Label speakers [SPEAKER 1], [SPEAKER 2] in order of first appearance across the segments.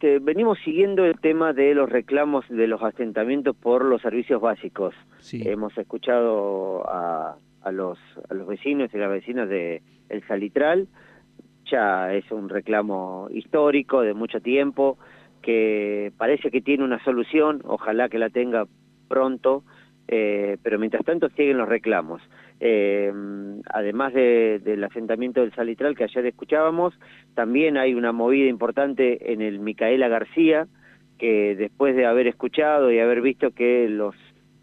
[SPEAKER 1] este, venimos siguiendo el tema de los reclamos de los asentamientos por los servicios básicos. Hemos escuchado a, a, los, a los vecinos y las vecinas de El Salitral, ya es un reclamo histórico de mucho tiempo, que parece que tiene una solución, ojalá que la tenga pronto, eh, pero mientras tanto siguen los reclamos. Eh, además del asentamiento del Salitral que ayer escuchábamos, también hay una movida importante en el Micaela García, que después de haber escuchado y haber visto que los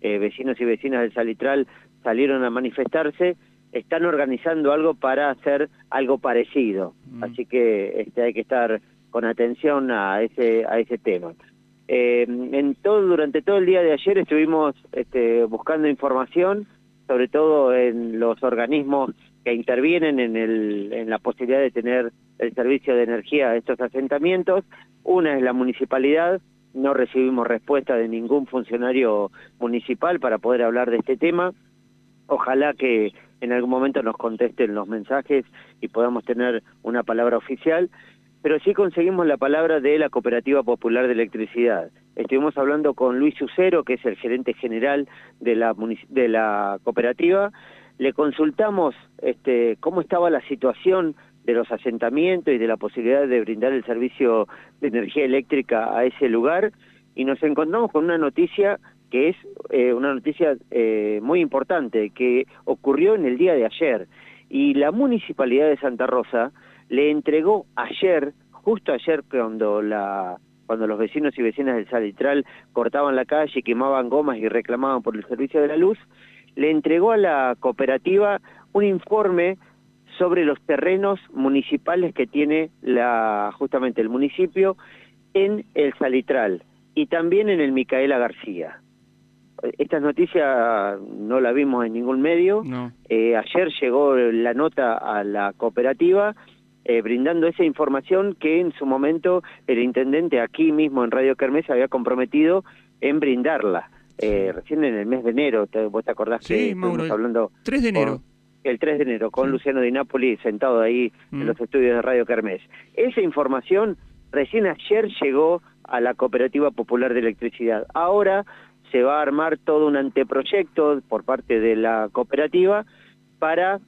[SPEAKER 1] eh, vecinos y vecinas del Salitral salieron a manifestarse, están organizando algo para hacer algo parecido. Mm. Así que este, hay que estar con atención a ese, a ese tema. Eh, en todo, durante todo el día de ayer estuvimos este, buscando información, sobre todo en los organismos que intervienen en, el, en la posibilidad de tener el servicio de energía a estos asentamientos. Una es la municipalidad, no recibimos respuesta de ningún funcionario municipal para poder hablar de este tema. Ojalá que en algún momento nos contesten los mensajes y podamos tener una palabra oficial pero sí conseguimos la palabra de la Cooperativa Popular de Electricidad. Estuvimos hablando con Luis Ucero, que es el gerente general de la, de la cooperativa. Le consultamos este, cómo estaba la situación de los asentamientos y de la posibilidad de brindar el servicio de energía eléctrica a ese lugar y nos encontramos con una noticia que es eh, una noticia eh, muy importante que ocurrió en el día de ayer y la municipalidad de Santa Rosa le entregó ayer, justo ayer cuando la cuando los vecinos y vecinas del Salitral cortaban la calle, quemaban gomas y reclamaban por el servicio de la luz, le entregó a la cooperativa un informe sobre los terrenos municipales que tiene la justamente el municipio en el Salitral y también en el Micaela García. Esta noticia no la vimos en ningún medio. Eh, ayer llegó la nota a la cooperativa eh, brindando esa información que en su momento el intendente aquí mismo en Radio Kermés había comprometido en brindarla. Eh, recién en el mes de enero, vos te acordás que estuvimos hablando...
[SPEAKER 2] 3 de enero.
[SPEAKER 1] el 3 de enero, con Luciano Di Napoli sentado ahí en mm. los estudios de Radio Kermés. Esa información recién ayer llegó a la Cooperativa Popular de Electricidad. Ahora se va a armar todo un anteproyecto por parte de la cooperativa para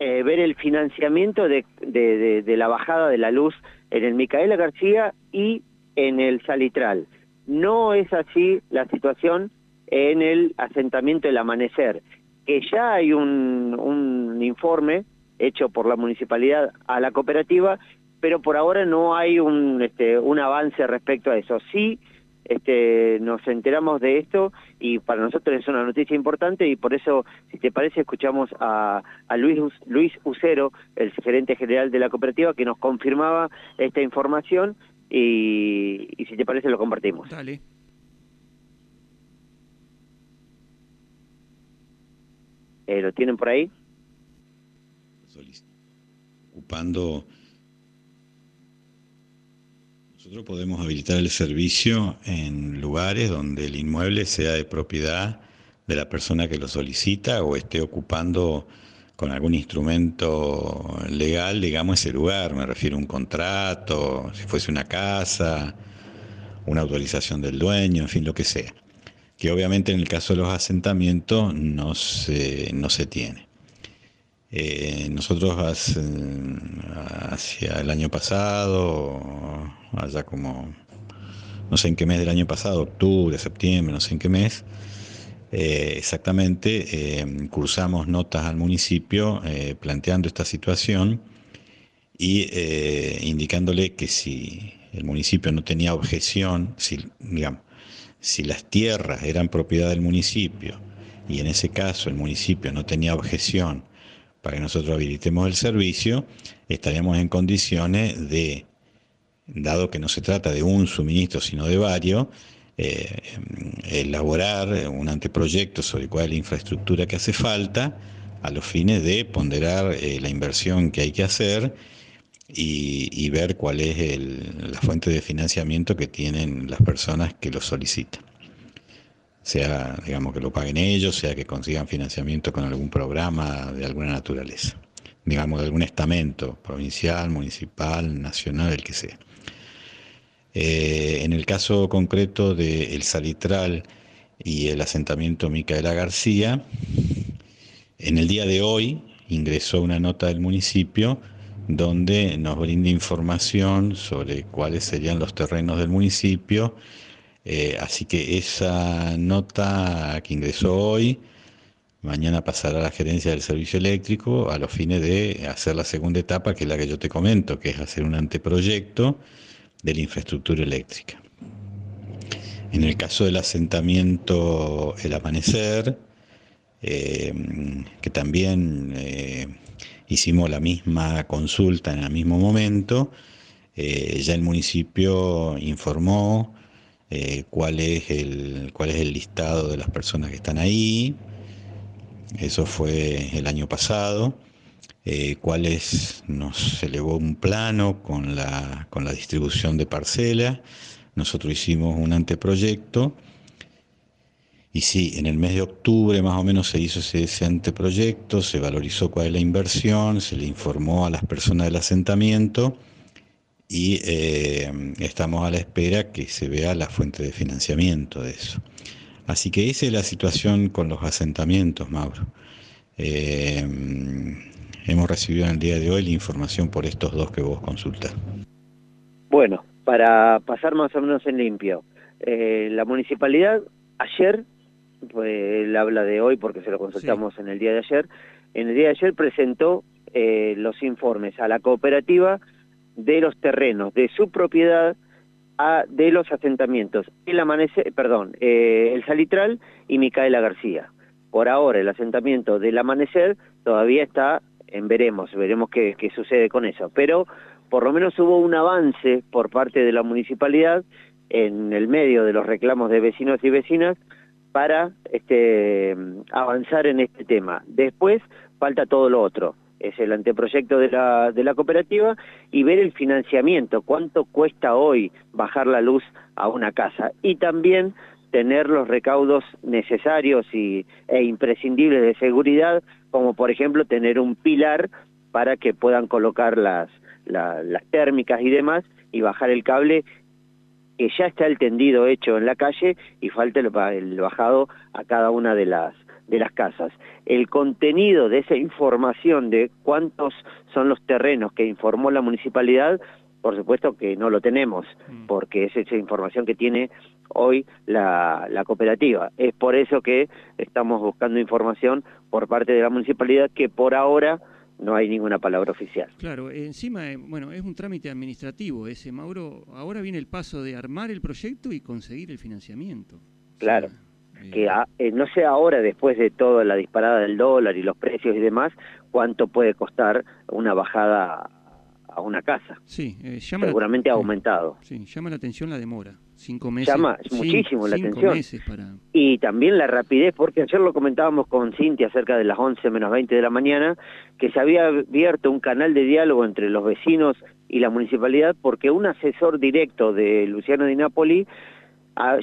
[SPEAKER 1] eh, ver el financiamiento de, de, la bajada de la luz en el Micaela García y en el Salitral. No es así la situación en el asentamiento del Amanecer, que ya hay un, un informe hecho por la municipalidad a la cooperativa, pero por ahora no hay un, este, un avance respecto a eso. Sí este, nos enteramos de esto y para nosotros es una noticia importante y por eso, si te parece, escuchamos a, a Luis, Luis Ucero, el gerente general de la cooperativa, que nos confirmaba esta información y, y si te parece lo compartimos.
[SPEAKER 2] Dale.
[SPEAKER 1] Eh, ¿Lo tienen por ahí?
[SPEAKER 3] Ocupando nosotros podemos habilitar el servicio en lugares donde el inmueble sea de propiedad de la persona que lo solicita o esté ocupando con algún instrumento legal, digamos, ese lugar. Me refiero a un contrato, si fuese una casa, una autorización del dueño, en fin, lo que sea. Que obviamente en el caso de los asentamientos no se, no se tiene. Eh, nosotros hacia el año pasado, allá como, no sé en qué mes del año pasado, octubre, septiembre, no sé en qué mes, eh, exactamente, eh, cursamos notas al municipio planteando esta situación y indicándole que si el municipio no tenía objeción, digamos, si las tierras eran propiedad del municipio y en ese caso el municipio no tenía objeción, para que nosotros habilitemos el servicio, estaríamos en condiciones de, dado que no se trata de un suministro, sino de varios, eh, elaborar un anteproyecto sobre cuál es la infraestructura que hace falta a los fines de ponderar eh, la inversión que hay que hacer y, ver cuál es la fuente de financiamiento que tienen las personas que lo solicitan sea, digamos, que lo paguen ellos, sea que consigan financiamiento con algún programa de alguna naturaleza, digamos, de algún estamento provincial, municipal, nacional, el que sea. en el caso concreto de El Salitral y el asentamiento Micaela García, en el día de hoy ingresó una nota del municipio donde nos brinda información sobre cuáles serían los terrenos del municipio. Eh, así que esa nota que ingresó hoy, mañana pasará a la gerencia del servicio eléctrico a los fines de hacer la segunda etapa, que es la que yo te comento, que es hacer un anteproyecto de la infraestructura eléctrica. En el caso del asentamiento El Amanecer, eh, que también eh, hicimos la misma consulta en el mismo momento, ya el municipio informó eh, cuál, es el, cuál es el listado de las personas que están ahí, eso fue el año pasado, eh, cuál es, nos elevó un plano con la, con la distribución de parcelas, nosotros hicimos un anteproyecto, y sí, en el mes de octubre más o menos se hizo ese, anteproyecto, se valorizó cuál es la inversión, se le informó a las personas del asentamiento y eh, estamos a la espera que se vea la fuente de financiamiento de eso. Así que esa es la situación con los asentamientos, Mauro. Eh, hemos recibido en el día de hoy la información por estos dos que vos consultas.
[SPEAKER 1] Bueno, para pasar más o menos en limpio, eh, la municipalidad ayer pues, él habla de hoy porque se lo consultamos en el día de ayer, en el día de ayer presentó eh, los informes a la cooperativa de los terrenos de su propiedad a, de los asentamientos el amanecer, perdón, eh, el Salitral y Micaela García. Por ahora el asentamiento del amanecer todavía está en veremos, veremos qué, qué sucede con eso, pero por lo menos hubo un avance por parte de la municipalidad en el medio de los reclamos de vecinos y vecinas para este, avanzar en este tema. Después falta todo lo otro, es el anteproyecto de la, de la cooperativa y ver el financiamiento, cuánto cuesta hoy bajar la luz a una casa y también tener los recaudos necesarios y, e imprescindibles de seguridad, como por ejemplo tener un pilar para que puedan colocar las, las térmicas y demás y bajar el cable que ya está el tendido hecho en la calle y falta el, bajado a cada una de las de las casas. El contenido de esa información de cuántos son los terrenos que informó la municipalidad, por supuesto que no lo tenemos, mm. porque es esa información que tiene hoy la, la cooperativa. Es por eso que estamos buscando información por parte de la municipalidad que por ahora no hay ninguna palabra oficial.
[SPEAKER 2] Claro, encima, eh, bueno, es un trámite administrativo ese, Mauro. Ahora viene el paso de armar el proyecto y conseguir el financiamiento.
[SPEAKER 1] Claro. Que eh, no sé ahora, después de toda la disparada del dólar y los precios y demás, cuánto puede costar una bajada a una casa.
[SPEAKER 2] Sí,
[SPEAKER 1] eh, seguramente ha aumentado.
[SPEAKER 2] Sí, llama la atención la demora. Cinco meses.
[SPEAKER 1] Llama muchísimo la atención. Y también la rapidez, porque ayer lo comentábamos con Cintia cerca de las 11 menos 20 de la mañana, que se había abierto un canal de diálogo entre los vecinos y la municipalidad porque un asesor directo de Luciano Di Napoli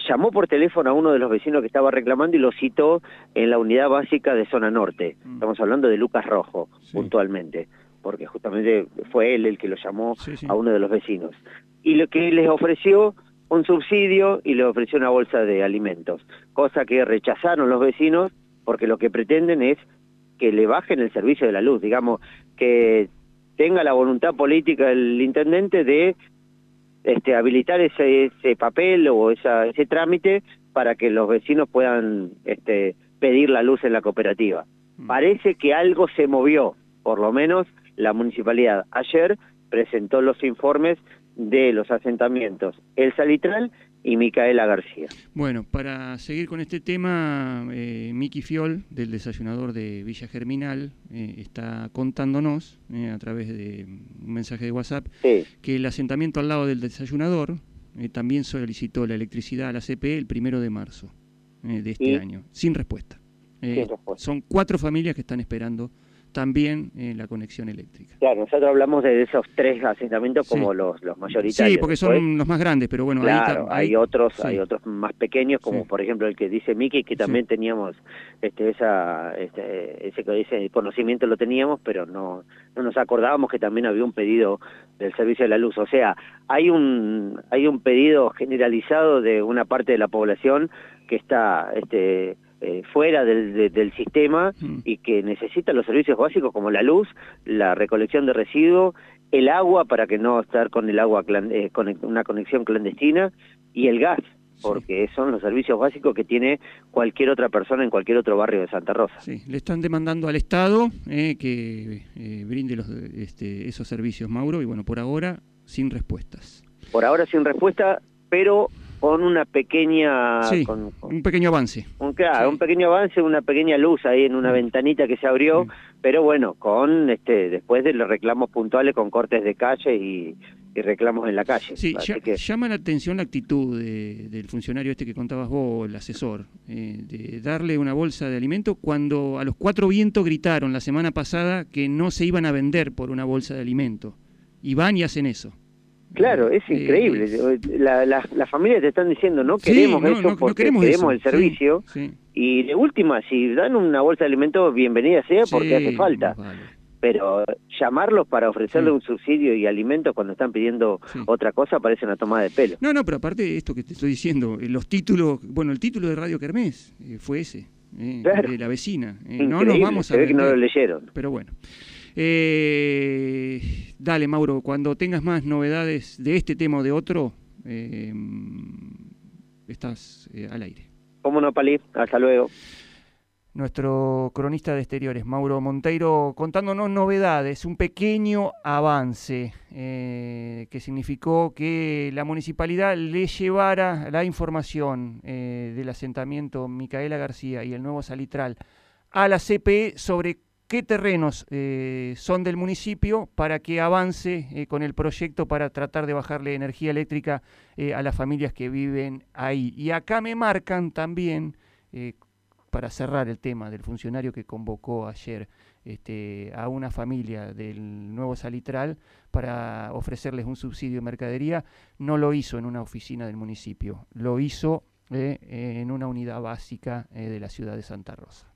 [SPEAKER 1] llamó por teléfono a uno de los vecinos que estaba reclamando y lo citó en la unidad básica de zona norte. Mm. Estamos hablando de Lucas Rojo, puntualmente porque justamente fue él el que lo llamó a uno de los vecinos. Y lo que les ofreció un subsidio y le ofreció una bolsa de alimentos, cosa que rechazaron los vecinos porque lo que pretenden es que le bajen el servicio de la luz, digamos, que tenga la voluntad política el intendente de este, habilitar ese, ese papel o esa, ese trámite para que los vecinos puedan este, pedir la luz en la cooperativa. Mm. Parece que algo se movió, por lo menos la municipalidad ayer presentó los informes de los asentamientos El Salitral y Micaela García.
[SPEAKER 2] Bueno, para seguir con este tema, eh, Miki Fiol, del desayunador de Villa Germinal, eh, está contándonos eh, a través de un mensaje de WhatsApp que el asentamiento al lado del desayunador también solicitó la electricidad a la CPE el primero de marzo de este año, sin respuesta. Sin respuesta. Son cuatro familias que están esperando también eh, la conexión eléctrica.
[SPEAKER 1] Claro, nosotros hablamos de esos tres asentamientos como los, los mayoritarios.
[SPEAKER 2] Sí, porque son los más grandes, pero bueno,
[SPEAKER 1] claro, hay, otros, hay otros más pequeños, como por ejemplo el que dice Miki, que también teníamos este, esa, este, ese, ese conocimiento lo teníamos, pero no, no nos acordábamos que también había un pedido del servicio de la luz. O sea, hay un, hay un pedido generalizado de una parte de la población que está este, eh, fuera del, del sistema mm. y que necesita los servicios básicos como la luz, la recolección de residuos, el agua para que no estar con el agua eh, con una conexión clandestina y el gas porque son los servicios básicos que tiene cualquier otra persona en cualquier otro barrio de Santa Rosa.
[SPEAKER 2] Sí, le están demandando al Estado eh, que eh, brinde los, este, esos servicios, Mauro, y bueno, por ahora sin respuestas.
[SPEAKER 1] Por ahora sin respuesta, pero con una pequeña...
[SPEAKER 2] Sí, un pequeño avance.
[SPEAKER 1] Un, claro, un pequeño avance, una pequeña luz ahí en una mm. ventanita que se abrió, mm. pero bueno, con este después de los reclamos puntuales con cortes de calle y, reclamos en la calle.
[SPEAKER 2] Sí, llama la atención la actitud del funcionario este que contabas vos, el asesor, eh, de darle una bolsa de alimento cuando a los cuatro vientos gritaron la semana pasada que no se iban a vender por una bolsa de alimento. Y van y hacen eso.
[SPEAKER 1] Claro, es increíble. La, las familias te están diciendo no queremos eso porque queremos, el servicio. Y de última, si dan una bolsa de alimentos, bienvenida sea porque hace falta. Pero llamarlos para ofrecerle un subsidio y alimentos cuando están pidiendo otra cosa parece una toma de pelo.
[SPEAKER 2] No, no, pero aparte de esto que te estoy diciendo, eh, los títulos, bueno, el título de Radio Kermés eh, fue ese, eh, de la vecina. no nos vamos a
[SPEAKER 1] se que no lo leyeron.
[SPEAKER 2] Pero bueno. Eh, dale, Mauro, cuando tengas más novedades de este tema o de otro, eh, estás eh, al aire.
[SPEAKER 1] Cómo no, Palí. Hasta luego.
[SPEAKER 2] Nuestro cronista de exteriores, Mauro Monteiro, contándonos novedades, un pequeño avance que significó que la municipalidad le llevara la información del asentamiento Micaela García y el nuevo Salitral a la CPE sobre qué terrenos eh, son del municipio para que avance eh, con el proyecto para tratar de bajarle energía eléctrica eh, a las familias que viven ahí. Y acá me marcan también, para cerrar el tema del funcionario que convocó ayer este, a una familia del nuevo Salitral para ofrecerles un subsidio de mercadería, no lo hizo en una oficina del municipio, lo hizo en una unidad básica de la ciudad de Santa Rosa.